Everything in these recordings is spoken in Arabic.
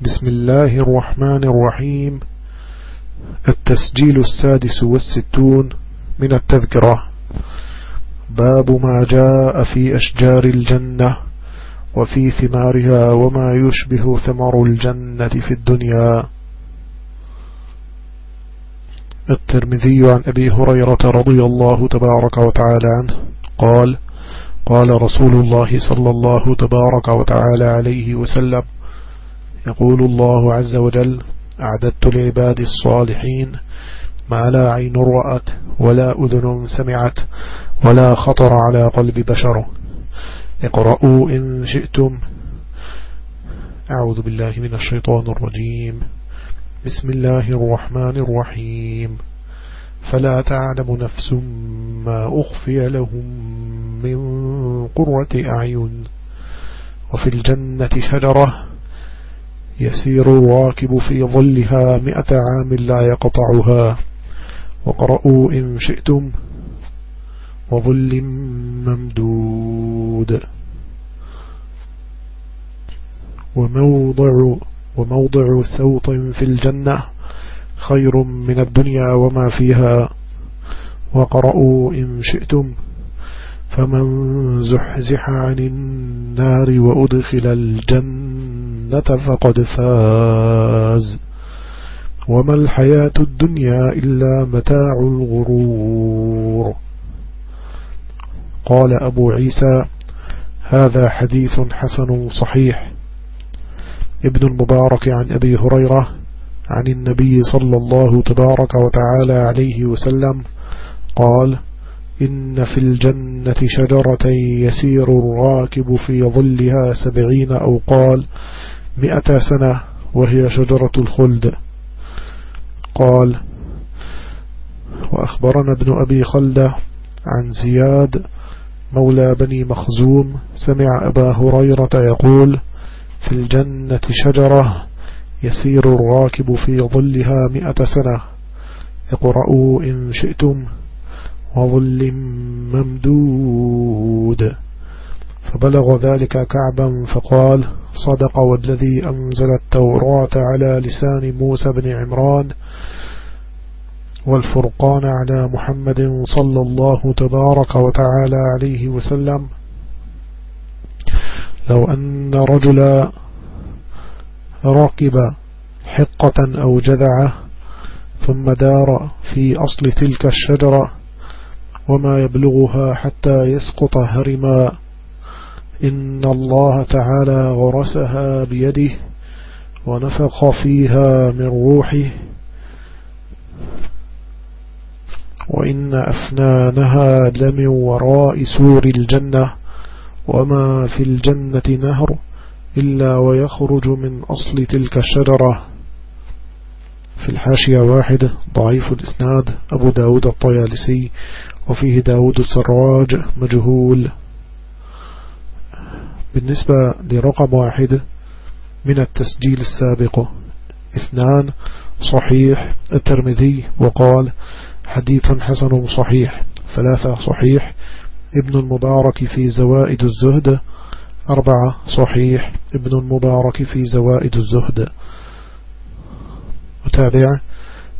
بسم الله الرحمن الرحيم. التسجيل السادس والستون من التذكرة. باب ما جاء في أشجار الجنة وفي ثمارها وما يشبه ثمر الجنة في الدنيا. الترمذي عن أبي هريرة رضي الله تبارك وتعالى عنه قال قال رسول الله صلى الله تبارك وتعالى عليه وسلم يقول الله عز وجل أعددت لعبادي الصالحين ما لا عين رأت ولا أذن سمعت ولا خطر على قلب بشر. اقرأوا إن شئتم. أعوذ بالله من الشيطان الرجيم. بسم الله الرحمن الرحيم. فلا تعلم نفس ما أخفي لهم من قرة أعين. وفي الجنة شجرة يسير الراكب في ظلها مئة عام لا يقطعها. وقرأوا إن شئتم وظل ممدود. وموضع وموضع سوط في الجنة خير من الدنيا وما فيها. وقرأوا إن شئتم فمن زحزح عن النار وأدخل الجنة فقد فاز. وما الحياة الدنيا إلا متاع الغرور. قال أبو عيسى هذا حديث حسن صحيح. ابن المبارك عن أبي هريرة عن النبي صلى الله تبارك وتعالى عليه وسلم قال إن في الجنة شجرة يسير الراكب في ظلها سبعين أو قال مئة سنة وهي شجرة الخلد. قال وأخبرنا ابن أبي خلدة عن زياد مولى بني مخزوم سمع أبا هريرة يقول في الجنة شجرة يسير الراكب في ظلها مئة سنة. اقرأوا إن شئتم. وظل ممدود. فبلغ ذلك كعبا فقال صدق والذي أنزل التوراة على لسان موسى بن عمران والفرقان على محمد صلى الله تبارك وتعالى عليه وسلم. لو أن رجلا ركب حقة أو جذعة ثم دار في أصل تلك الشجرة وما يبلغها حتى يسقط هرما. إن الله تعالى غرسها بيده ونفخ فيها من روحه. وإن أفنانها لمن وراء سور الجنة. وما في الجنة نهر إلا ويخرج من أصل تلك الشجرة. في الحاشية واحد ضعيف الإسناد أبو داود الطيالسي وفيه داود السراج مجهول. بالنسبة لرقم واحد من التسجيل السابق اثنان صحيح الترمذي وقال حديث حسن صحيح. ثلاثة صحيح. ابن المبارك في زوائد الزهد. أربعة صحيح. ابن المبارك في زوائد الزهد. متابع.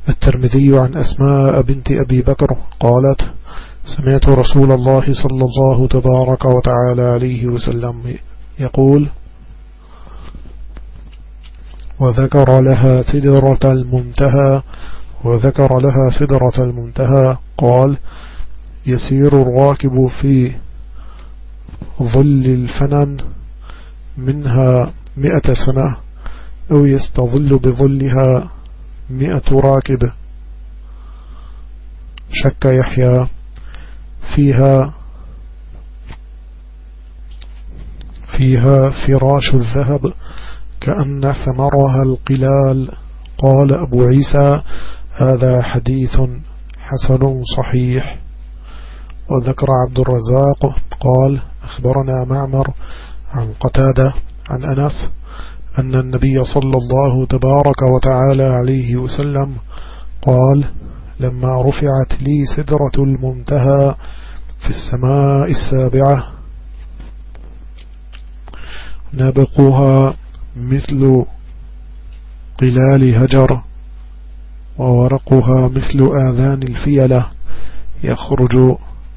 الترمذي عن أسماء بنت أبي بكر قالت سمعت رسول الله صلى الله تبارك وتعالى عليه وسلم يقول وذكر لها سدرة المنتهى وذكر لها سدرة المنتهى قال يسير الراكب في ظل الفنن منها مئة سنة أو يستظل بظلها مئة راكب. شك يحيى فيها فيها فراش الذهب كأن ثمرها القلال. قال أبو عيسى هذا حديث حسن صحيح. وذكر عبد الرزاق قال أخبرنا معمر عن قتادة عن أنس أن النبي صلى الله تبارك وتعالى عليه وسلم قال لما رفعت لي سدرة المنتهى في السماء السابعة نبقها مثل قلال هجر وورقها مثل آذان الفيلة يخرج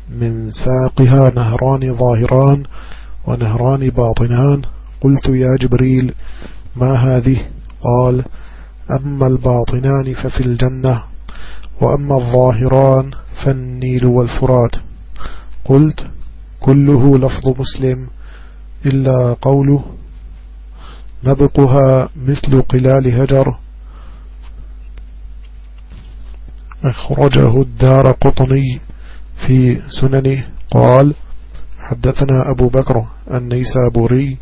من ساقها نهران ظاهران ونهران باطنان قلت يا جبريل ما هذه؟ قال أما الباطنان ففي الجنة وأما الظاهران فالنيل والفرات. قلت كله لفظ مسلم إلا قوله نبقها مثل قلال هجر. أخرجه الدار قطني في سننه. قال حدثنا أبو بكر النيسابوري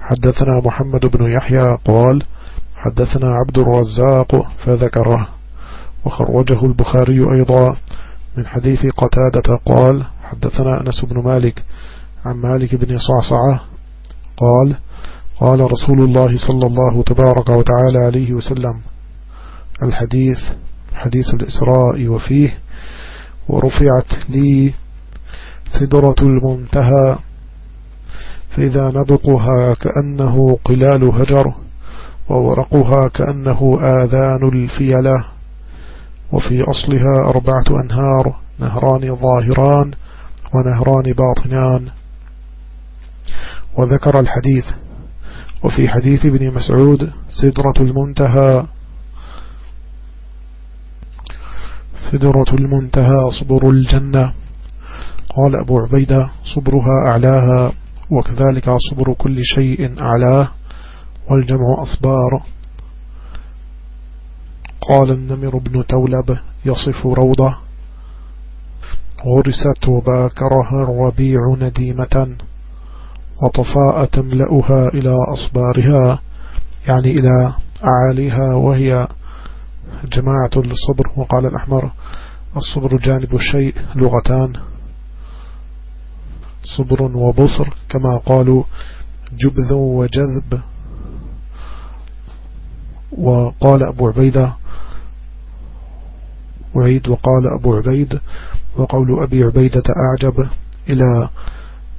حدثنا محمد بن يحيى قال حدثنا عبد الرزاق فذكره وخرجه البخاري أيضا من حديث قتادة قال حدثنا أنس بن مالك عن مالك بن صعصعة قال قال رسول الله صلى الله تبارك وتعالى عليه وسلم الحديث حديث الإسراء وفيه ورفعت لي سدرة المنتهى فإذا نبقها كأنه قلال هجر وورقها كأنه آذان الفيلة وفي أصلها أربعة أنهار نهران ظاهران ونهران باطنان. وذكر الحديث وفي حديث ابن مسعود سدرة المنتهى سدرة المنتهى صبر الجنة. قال أبو عبيدة صبرها أعلاها. وكذلك صبر كل شيء أعلاه والجمع أصبار. قال النمر بن تولب يصف روضة. غرست وباكرها الربيع نديمة وطفاء تملأها إلى أصبارها يعني إلى أعاليها وهي جماعة للصبر. وقال الأحمر الصبر جانب الشيء لغتان. صبر وبصر كما قالوا جبذ وجذب. وقال أبو عبيدة وعيد وقال أبو عبيد وقول أبي عبيدة أعجب إلى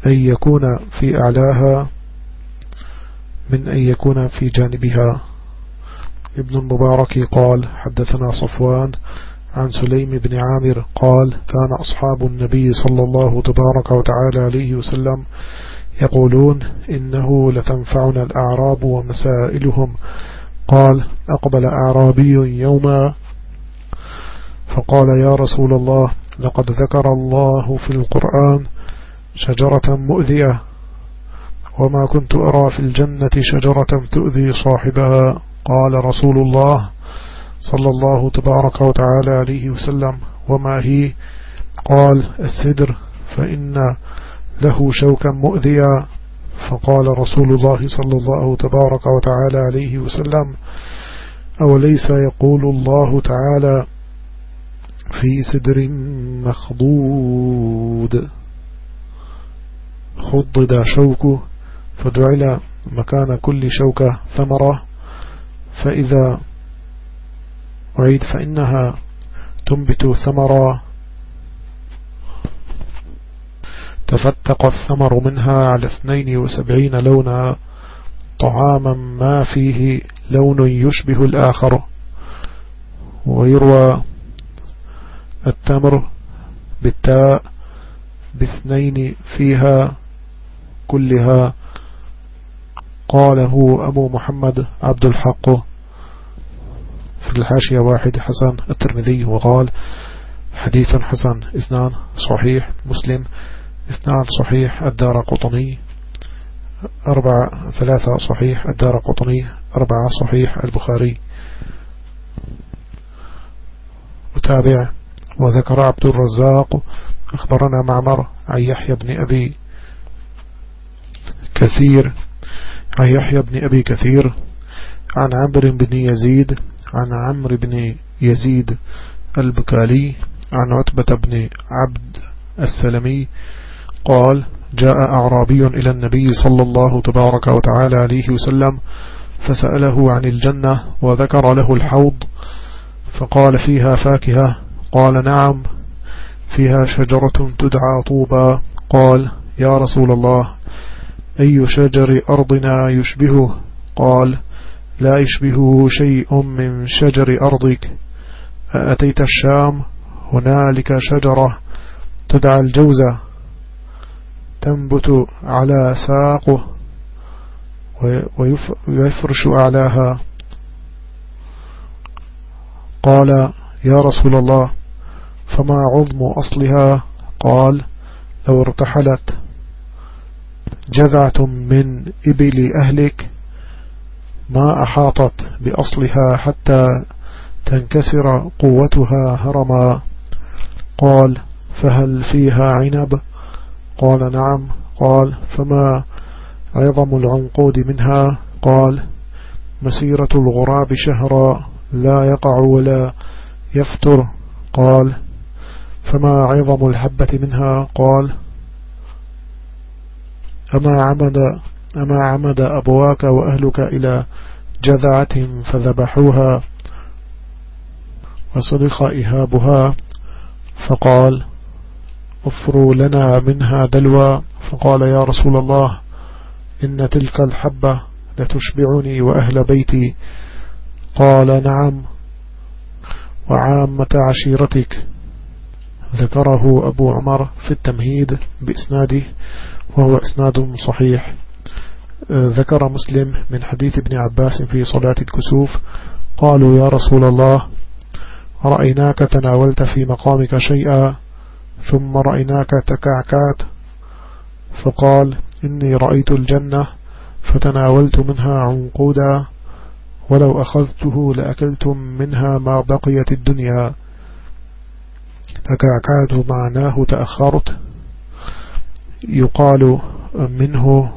أن يكون في أعلاها من أن يكون في جانبها. ابن المبارك قال حدثنا صفوان عن سليم بن عامر قال كان أصحاب النبي صلى الله تبارك وتعالى عليه وسلم يقولون إنه لتنفعنا الأعراب ومسائلهم. قال أقبل أعرابي يوما؟ فقال يا رسول الله لقد ذكر الله في القرآن شجرة مؤذية وما كنت أرى في الجنة شجرة تؤذي صاحبها. قال رسول الله صلى الله تبارك وتعالى عليه وسلم. وما هي؟ قال السدر. فإن له شوكا مؤذيا. فقال رسول الله صلى الله تبارك وتعالى عليه وسلم أوليس يقول الله تعالى في سدر مخضود؟ خضد شوكه فجعل مكان كل شوكة ثمرة. فإذا أعيد فإنها تنبت ثمرة تفتق الثمر منها على 72 لونا. طعاما ما فيه لون يشبه الآخر. ويروى التمر بالتاء باثنين فيها كلها. قاله أبو محمد عبد الحق. في الحاشية واحد حسن الترمذي وقال حديث حسن اثنان صحيح مسلم اثنان صحيح الدار قطني أربعة ثلاثة صحيح الدار قطني أربعة صحيح البخاري وتابع وذكر عبد الرزاق أخبرنا معمر عن يحيى بن أبي كثير عن يحيى بن أبي كثير عن عمرو بن يزيد عن عمرو بن يزيد البكالي عن عتبة بن عبد السلمي قال جاء أعرابي إلى النبي صلى الله تبارك وتعالى عليه وسلم فسأله عن الجنة وذكر له الحوض فقال فيها فاكهة؟ قال نعم فيها شجرة تدعى طوبى. قال يا رسول الله أي شجر أرضنا يشبهه؟ قال لا يشبهه شيء من شجر أرضك. أتيت الشام؟ هنالك شجرة تدعى الجوزة تنبت على ساقه ويفرش أعلاها. قال يا رسول الله فما عظم أصلها؟ قال لو ارتحلت. جذعة من إبل أهلك. ما أحاطت بأصلها حتى تنكسر قوتها هرما. قال فهل فيها عنب؟ قال نعم. قال فما عظم العنقود منها؟ قال مسيرة الغراب شهرا لا يقع ولا يفتر. قال فما عظم الحبة منها؟ قال أما عمد, أما عمد أبواك وأهلك إلى جذعة فذبحوها وصرخ إهابها فقال افروا لنا منها دلوى. فقال يا رسول الله إن تلك الحبة لتشبعني وأهل بيتي. قال نعم وعامة عشيرتك. ذكره أبو عمر في التمهيد بإسناده وهو إسناد صحيح. ذكر مسلم من حديث ابن عباس في صلاة الكسوف قالوا يا رسول الله رأيناك تناولت في مقامك شيئا ثم رأيناك تكعكات فقال إني رأيت الجنة فتناولت منها عنقودا ولو أخذته لأكلتم منها ما بقيت الدنيا. تكعكات معناه تأخرت. يقال منه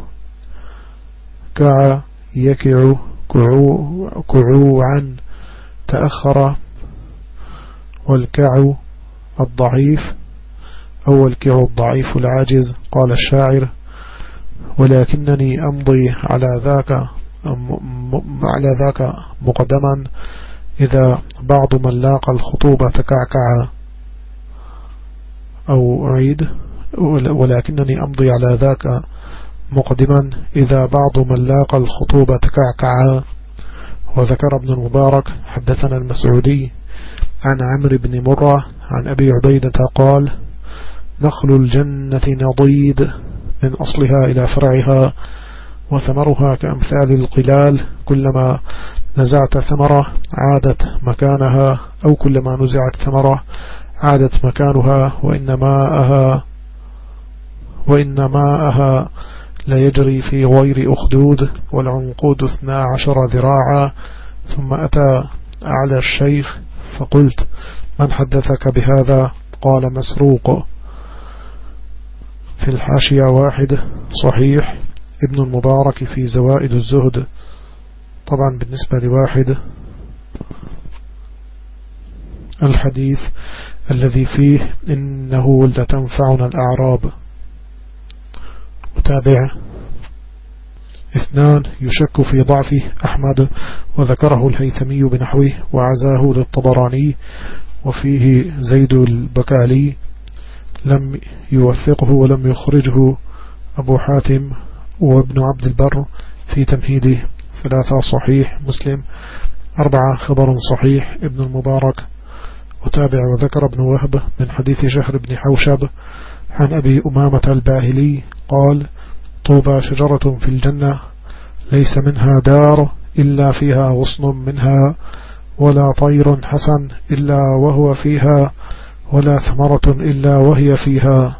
كع يكع كعو كعوعا تأخر والكع الضعيف أو الكع الضعيف العاجز قال الشاعر. ولكنني أمضي على ذاك على ذاك مقدما إذا بعض من لاقى الخطوبة تكعكع أو أعيد ولكنني أمضي على ذاك مقدما إذا بعض من لاقى الخطوبة تكعكع وذكر ابن المبارك حدثنا المسعودي عن عمرو بن مرة عن أبي عبيدة قال نخل الجنة نضيد من أصلها إلى فرعها وثمرها كأمثال القلال. كلما نزعت ثمرة عادت مكانها أو كلما نزعت ثمرة عادت مكانها وإن ماءها وإن ماءها لا يجري في غير أخدود والعنقود اثنا عشر ذراعا. ثم أتى أعلى الشيخ فقلت من حدثك بهذا؟ قال مسروق. في الحاشية واحد صحيح. ابن المبارك في زوائد الزهد. طبعا بالنسبة لواحد. الحديث الذي فيه إنه لتنفعنا الأعراب. متابع. اثنان يشك في ضعف أحمد وذكره الهيثمي بنحوه وعزاه للطبراني وفيه زيد البكالي. لم يوثقه ولم يخرجه أبو حاتم وابن عبد البر في تمهيده ثلاثة صحيح مسلم أربعة خبر صحيح ابن المبارك. وتابع وذكر ابن وهب من حديث شهر بن حوشب عن أبي أمامة الباهلي قال طوبى شجرة في الجنة ليس منها دار إلا فيها غصن منها ولا طير حسن إلا وهو فيها ولا ثمرة إلا وهي فيها.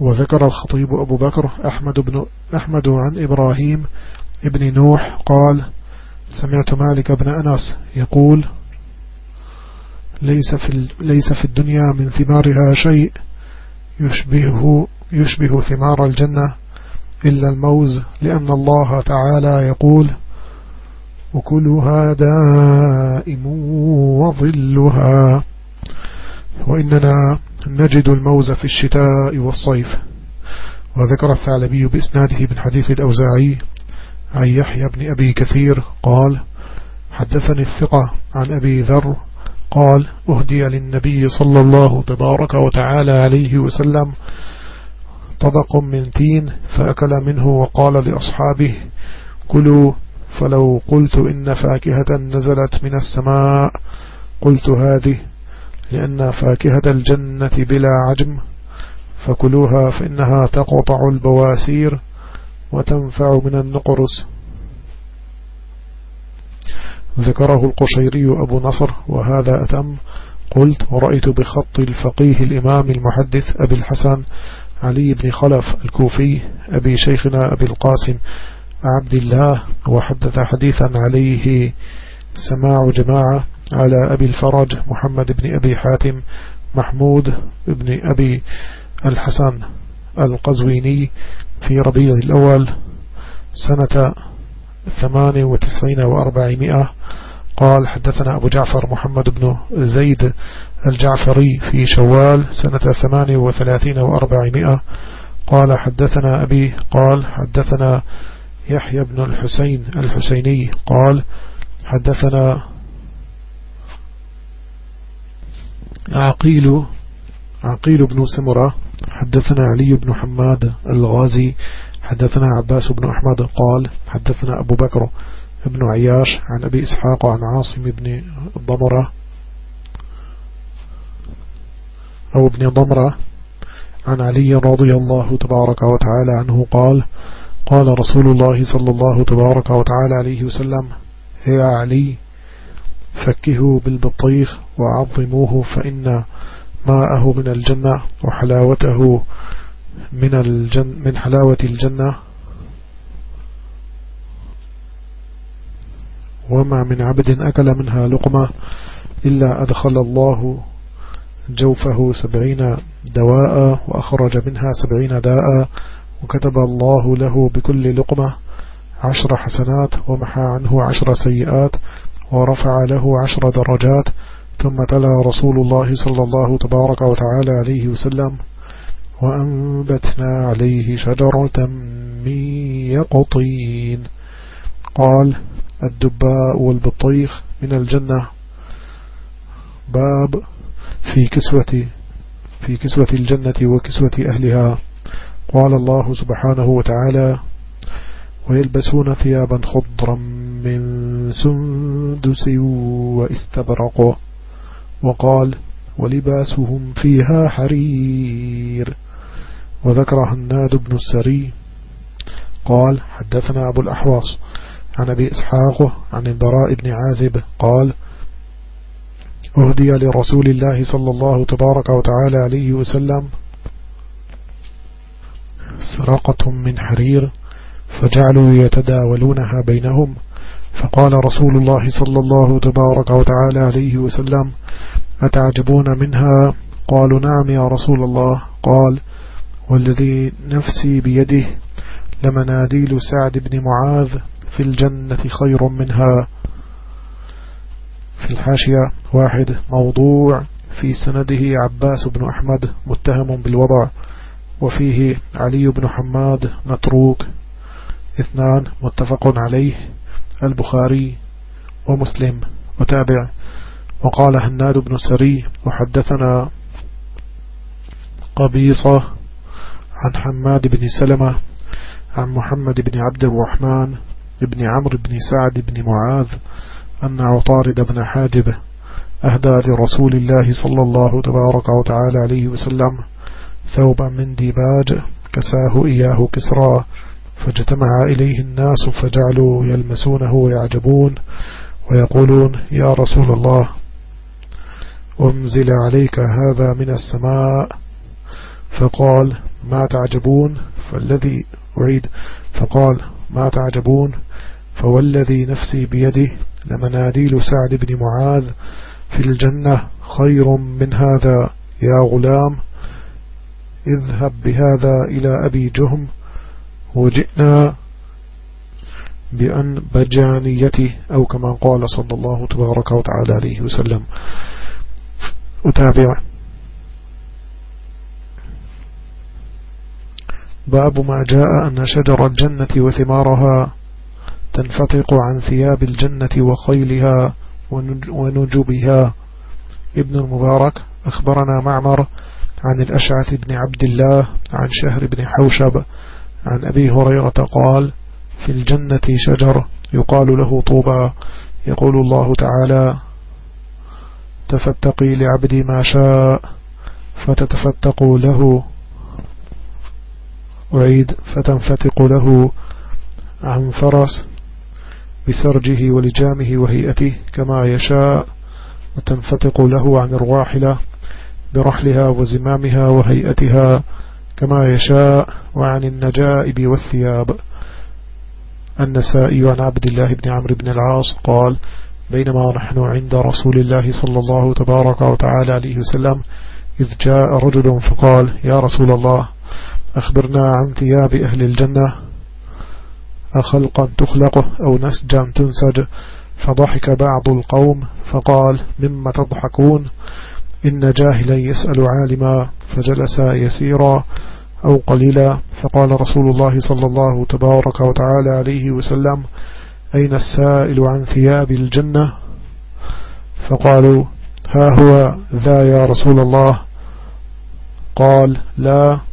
وذكر الخطيب أبو بكر أحمد, بن أحمد عن إبراهيم ابن نوح قال سمعت مالك بن أنس يقول ليس في, ليس في الدنيا من ثمارها شيء يشبه, يشبه ثمار الجنة إلا الموز لأن الله تعالى يقول وكلها دائم وظلها وإننا نجد الموز في الشتاء والصيف. وذكر الثعلبي بإسناده من حديث الأوزاعي عن يحيى بن أبي كثير قال حدثني الثقة عن أبي ذر قال أهدي للنبي صلى الله تبارك وتعالى عليه وسلم طبق من تين فأكل منه وقال لأصحابه كلوا فلو قلت إن فاكهة نزلت من السماء قلت هذه لأن فاكهة الجنة بلا عجم فكلوها فإنها تقطع البواسير وتنفع من النقرس. ذكره القشيري أبو نصر وهذا أتم. قلت ورأيت بخط الفقيه الإمام المحدث أبي الحسن علي بن خلف الكوفي أبي شيخنا أبي القاسم عبد الله وحدث حديثا عليه سماع جماعة على أبي الفرج محمد بن أبي حاتم محمود بن أبي الحسن القزويني في ربيع الأول سنة ثمان وتسعين وأربعمائة. قال حدثنا أبو جعفر محمد بن زيد الجعفري في شوال سنة ثمان وثلاثين وأربعمائة. قال حدثنا أبي قال حدثنا يحيى بن الحسين الحسيني. قال حدثنا عقيل عقيل بن سمرة. حدثنا علي بن حماد الغازي. حدثنا عباس بن أحمد قال حدثنا أبو بكر بن عياش عن أبي إسحاق عن عاصم بن ضمرة أو ابن ضمرة عن علي رضي الله تبارك وتعالى عنه قال قال رسول الله صلى الله تبارك وتعالى عليه وسلم يا علي فكهوا بالبطيخ وعظموه فإن ماءه من الجنة وحلاوته من, الجن من حلاوة الجنة. وما من عبد أكل منها لقمة إلا أدخل الله جوفه سبعين دواء وأخرج منها سبعين داء وكتب الله له بكل لقمة عشر حسنات ومحى عنه عشر سيئات ورفع له عشر درجات ثم تلا رسول الله صلى الله تبارك وتعالى عليه وسلم وأنبتنا عليه شجرة من يقطين. قال الدباء والبطيخ من الجنة. باب في كسوة في كسوة الجنة وكسوة أهلها. قال الله سبحانه وتعالى ويلبسون ثيابا خضرا من سندس واستبرق. وقال ولباسهم فيها حرير. وذكر هناد بن السري. قال حدثنا أبو الأحواص عن أبي إسحاق عن البراء بن عازب. قال أهدي لرسول الله صلى الله تبارك وتعالى عليه وسلم سراقة من حرير فجعلوا يتداولونها بينهم. فقال رسول الله صلى الله تبارك وتعالى عليه وسلم أتعجبون منها؟ قالوا نعم يا رسول الله. قال والذي نفسي بيده لمناديل سعد بن معاذ في الجنة خير منها. في الحاشية واحد موضوع في سنده عباس بن أحمد متهم بالوضع وفيه علي بن حماد متروك. اثنان متفق عليه البخاري ومسلم. وتابع وقال هناد بن سري وحدثنا قبيصة عن حماد بن سلمة عن محمد بن عبد الرحمن بن عمرو بن سعد بن معاذ أن عطارد بن حاجب أهدى لرسول الله صلى الله تبارك وتعالى عليه وسلم ثوبا من ديباج كساه إياه كسرى فاجتمع إليه الناس فجعلوا يلمسونه ويعجبون ويقولون يا رسول الله أنزل عليك هذا من السماء؟ فقال ما تعجبون فالذي أعيد فقال ما تعجبون فوالذي نفسي بيده لمناديل سعد بن معاذ في الجنة خير من هذا يا غلام اذهب بهذا إلى أبي جهم وجئنا بأن بجانيته أو كما قال صلى الله تبارك وتعالى عليه وسلم أتابع باب ما جاء أن شجر الجنة وثمارها تنفتق عن ثياب الجنة وخيلها ونجبها. ابن المبارك أخبرنا معمر عن الأشعث بن عبد الله عن شهر بن حوشب عن أبي هريرة قال في الجنة شجر يقال له طوبى. يقول الله تعالى تفتقي لعبدي ما شاء فتتفتق له أعيد. فتنفتق له عن فرس بسرجه ولجامه وهيئته كما يشاء. وتنفتق له عن الراحلة برحلها وزمامها وهيئتها كما يشاء. وعن النجائب والثياب. النسائي عن عبد الله بن عمرو بن العاص قال بينما نحن عند رسول الله صلى الله تبارك وتعالى عليه وسلم إذ جاء رجل فقال يا رسول الله أخبرنا عن ثياب أهل الجنة أخلقا تخلقه أو نسجا تنسج. فضحك بعض القوم فقال مما تضحكون؟ إن جاهلا يسأل عالما فجلس يسيرا أو قليلا. فقال رسول الله صلى الله تبارك وتعالى عليه وسلم أين السائل عن ثياب الجنة؟ فقالوا ها هو ذا يا رسول الله. قال لا.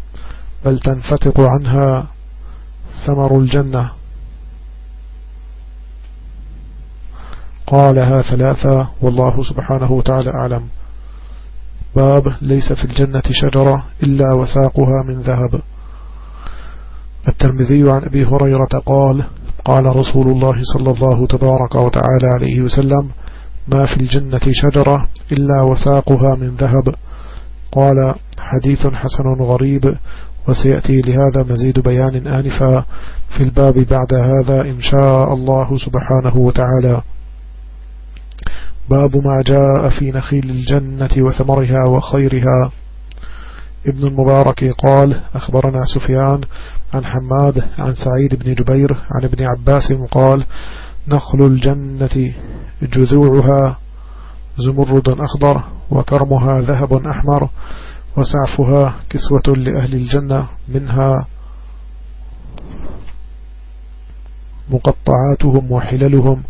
بل تنفتق عنها ثمر الجنة. قالها ثلاثة والله سبحانه وتعالى أعلم. باب ليس في الجنة شجرة إلا وساقها من ذهب. الترمذي عن أبي هريرة قال قال رسول الله صلى الله تبارك وتعالى عليه وسلم ما في الجنة شجرة إلا وساقها من ذهب. قال حديث حسن غريب وسيأتي لهذا مزيد بيان آنفا في الباب بعد هذا إن شاء الله سبحانه وتعالى. باب ما جاء في نخيل الجنة وثمرها وخيرها. ابن المبارك قال أخبرنا سفيان عن حماد عن سعيد بن جبير عن ابن عباس قال نخل الجنة جذوعها زمرد أخضر وكرمها ذهب أحمر وسعفها كسوة لأهل الجنة منها مقطعاتهم وحللهم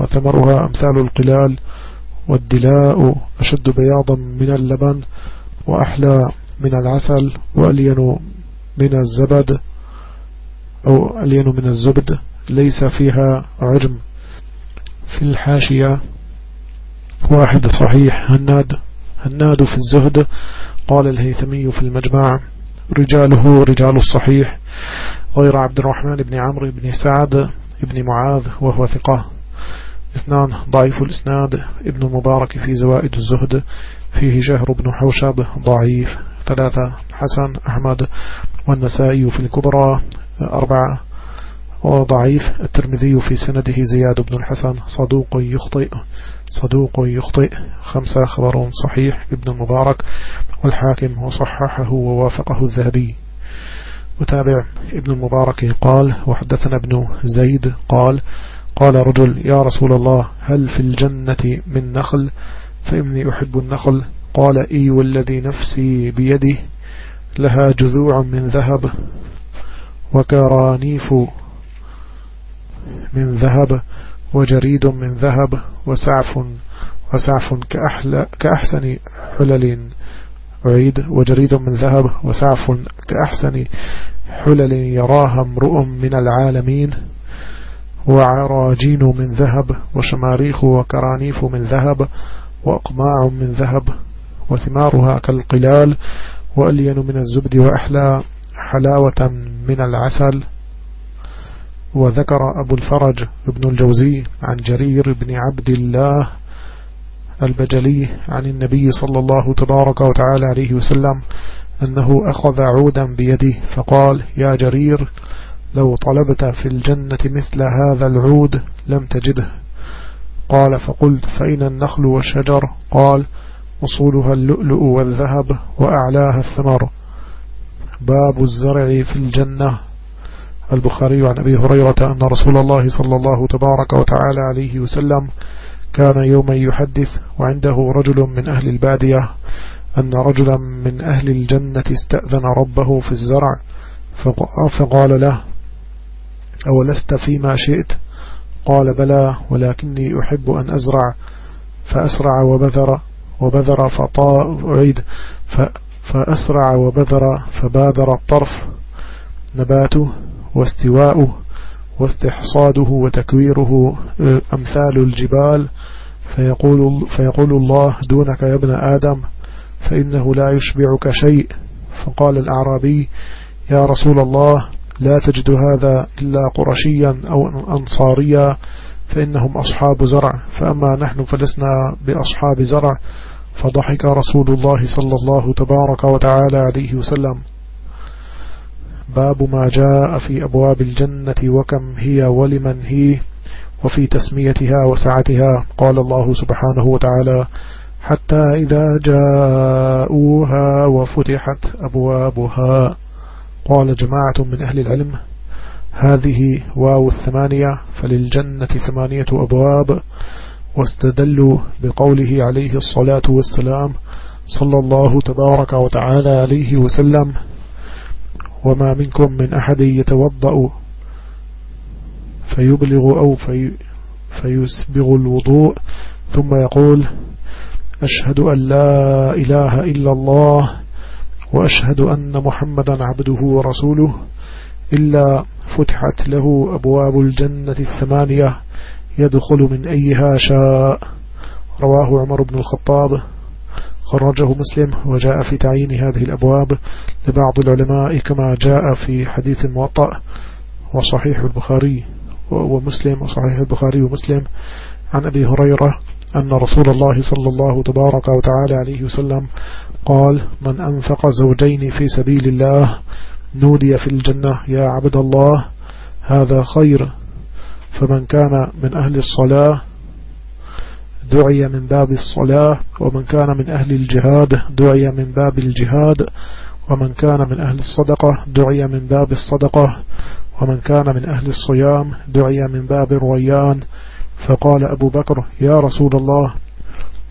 وثمرها أمثال القلال والدلاء أشد بياضا من اللبن وأحلى من العسل وألين من الزبد أو ألين من الزبد ليس فيها عجم. في الحاشية واحد صحيح هناد. هناد في الزهد قال الهيثمي في المجمع رجاله رجال الصحيح غير عبد الرحمن بن عمرو بن سعد بن معاذ وهو ثقة. اثنان ضعيف الإسناد ابن المبارك في زوائد الزهد فيه جهر بن حوشب ضعيف. ثلاثة حسن أحمد والنسائي في الكبرى أربعة وضعيف الترمذي في سنده زياد بن الحسن صدوق يخطئ صدوق يخطئ. خمسة خبر صحيح ابن المبارك والحاكم وصححه ووافقه الذهبي. متابع ابن المبارك قال وحدثنا ابن زيد قال قال رجل يا رسول الله هل في الجنة من نخل؟ فإني أحب النخل. قال إي والذي نفسي بيده لها جذوع من ذهب. وكرانيف من ذهب وجريد من ذهب وسعف وسعف كأحلى كأحسن حلل أعيد وجريد من ذهب وسعف كأحسن حلل يراها امرؤ من العالمين وعراجين من ذهب وشماريخ وكرانيف من ذهب وأقماع من ذهب وثمارها كالقلال وألين من الزبد وأحلى حلاوة من العسل. وذكر أبو الفرج ابن الجوزي عن جرير بن عبد الله البجلي عن النبي صلى الله تبارك وتعالى عليه وسلم أنه أخذ عودا بيده فقال يا جرير لو طلبت في الجنة مثل هذا العود لم تجده. قال فقلت فإن النخل والشجر؟ قال أصولها اللؤلؤ والذهب وأعلاها الثمر. باب الزرع في الجنة. البخاري عن أبي هريرة أن رسول الله صلى الله تبارك وتعالى عليه وسلم كان يوما يحدث وعنده رجل من أهل البادية أن رجلا من أهل الجنة استأذن ربه في الزرع فقال له أولست فيما شئت؟ قال بلى ولكني أحب أن أزرع. فأسرع وبذر وبذر فطاء أعيد فأسرع وبذر فبادر الطرف. نباته واستواؤه واستحصاده وتكويره آه، أمثال الجبال. فيقول, فيقول الله دونك يا ابن آدم فإنه لا يشبعك شيء. فقال الأعرابي يا رسول الله لا تجد هذا إلا قرشيا أو أنصاريا فإنهم أصحاب زرع. فأما نحن فلسنا بأصحاب زرع. فضحك رسول الله صلى الله تبارك وتعالى عليه وسلم. باب ما جاء في أبواب الجنة وكم هي ولمن هي وفي تسميتها وسعتها. قال الله سبحانه وتعالى حتى إذا جاءوها وفتحت أبوابها. قال جماعة من أهل العلم هذه واو الثمانية فللجنة ثمانية أبواب واستدلوا بقوله عليه الصلاة والسلام صلى الله تبارك وتعالى عليه وسلم. وما منكم من أحد يتوضأ فيبلغ أو في فيسبغ الوضوء ثم يقول أشهد أن لا إله إلا الله وأشهد أن محمدا عبده ورسوله إلا فتحت له أبواب الجنة الثمانية يدخل من أيها شاء. رواه عمر بن الخطاب. خرجه مسلم وجاء في تعيين هذه الأبواب لبعض العلماء كما جاء في حديث الموطأ وصحيح البخاري ومسلم وصحيح البخاري ومسلم عن أبي هريرة أن رسول الله صلى الله تبارك وتعالى عليه وسلم قال من أنفق زوجين في سبيل الله نودي في الجنة يا عبد الله هذا خير. فمن كان من أهل الصلاة دعي من باب الصلاة ومن كان من أهل الجهاد دعي من باب الجهاد ومن كان من أهل الصدقة دعي من باب الصدقة ومن كان من أهل الصيام دعي من باب الريان. فقال أبو بكر يا رسول الله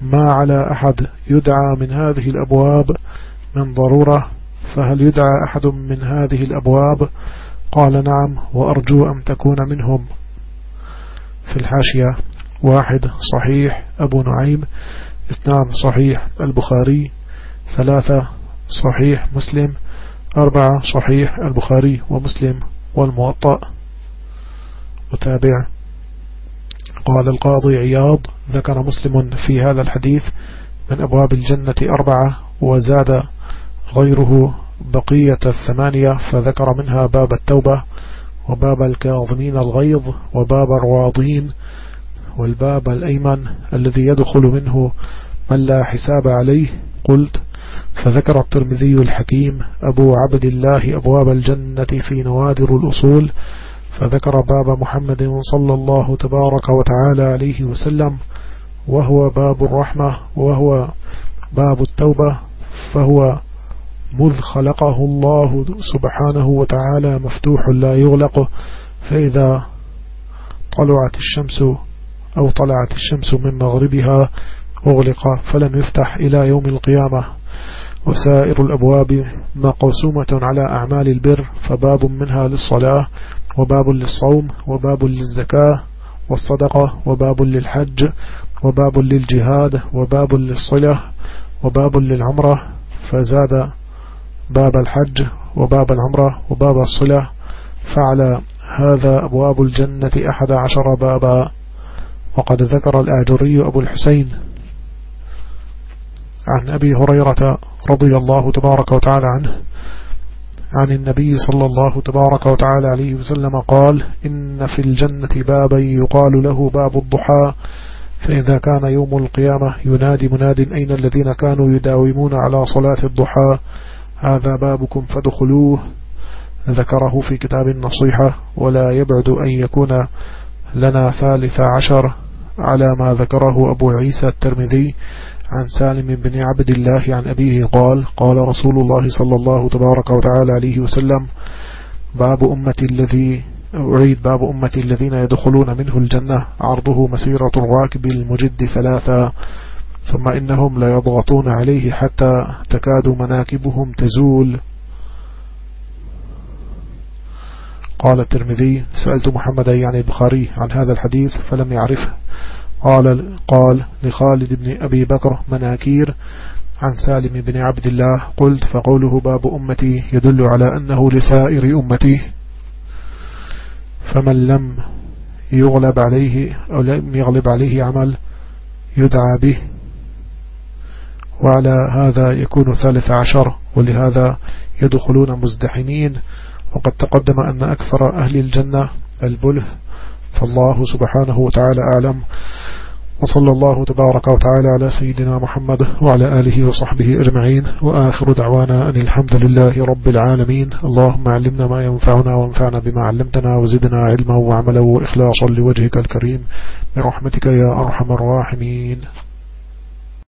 ما على أحد يدعى من هذه الأبواب من ضرورة؟ فهل يدعى أحد من هذه الأبواب؟ قال نعم وأرجو أن تكون منهم. في الحاشية واحد صحيح أبو نعيم اثنان صحيح البخاري ثلاثة صحيح مسلم أربعة صحيح البخاري ومسلم والموطأ. متابع. قال القاضي عياض ذكر مسلم في هذا الحديث من أبواب الجنة أربعة وزاد غيره بقية الثمانية فذكر منها باب التوبة وباب الكاظمين الغيظ وباب الرواضين والباب الأيمن الذي يدخل منه من لا حساب عليه قلت فذكر الترمذي الحكيم أبو عبد الله أبواب الجنة في نوادر الأصول فذكر باب محمد صلى الله تبارك وتعالى عليه وسلم وهو باب الرحمة وهو باب التوبة فهو مذ خلقه الله سبحانه وتعالى مفتوح لا يغلق فإذا طلعت الشمس أو طلعت الشمس من مغربها أغلق فلم يفتح إلى يوم القيامة. وسائر الأبواب مقسومة على أعمال البر فباب منها للصلاة وباب للصوم وباب للزكاة والصدقة وباب للحج وباب للجهاد وباب للصلة وباب للعمرة. فزاد باب الحج وباب العمرة وباب الصلة. فعلى هذا أبواب الجنة أحد عشر بابا. وقد ذكر الآجري أبو الحسين عن أبي هريرة رضي الله تبارك وتعالى عنه عن النبي صلى الله تبارك وتعالى عليه وسلم قال إن في الجنة بابا يقال له باب الضحى فإذا كان يوم القيامة ينادي مناد أين الذين كانوا يداومون على صلاة الضحى هذا بابكم فادخلوه ذكره في كتاب النصيحة ولا يبعد أن يكون لنا ثالث عشر على ما ذكره أبو عيسى الترمذي عن سالم بن عبد الله عن أبيه قال قال رسول الله صلى الله تبارك وتعالى عليه وسلم باب أمتي الذي أعيد باب أمتي الذين يدخلون منه الجنة عرضه مسيرة الراكب المجد ثلاثة ثم إنهم ليضغطون عليه حتى تكاد مناكبهم تزول. قال الترمذي سألت محمد يعني البخاري عن هذا الحديث فلم يعرفه. قال قال لخالد بن أبي بكر مناكير عن سالم بن عبد الله قلت فقوله باب أمتي يدل على أنه لسائر أمتي. فمن لم يغلب عليه أو لم يغلب عليه عمل يدعى به. وعلى هذا يكون ثالث عشر ولهذا يدخلون مزدحمين وقد تقدم أن أكثر أهل الجنة البله فالله سبحانه وتعالى أعلم. وصلى الله تبارك وتعالى على سيدنا محمد وعلى آله وصحبه أجمعين. وآخر دعوانا أن الحمد لله رب العالمين. اللهم علمنا ما ينفعنا وانفعنا بما علمتنا وزدنا علما وعملا وإخلاصا لوجهك الكريم. برحمتك يا أرحم الراحمين.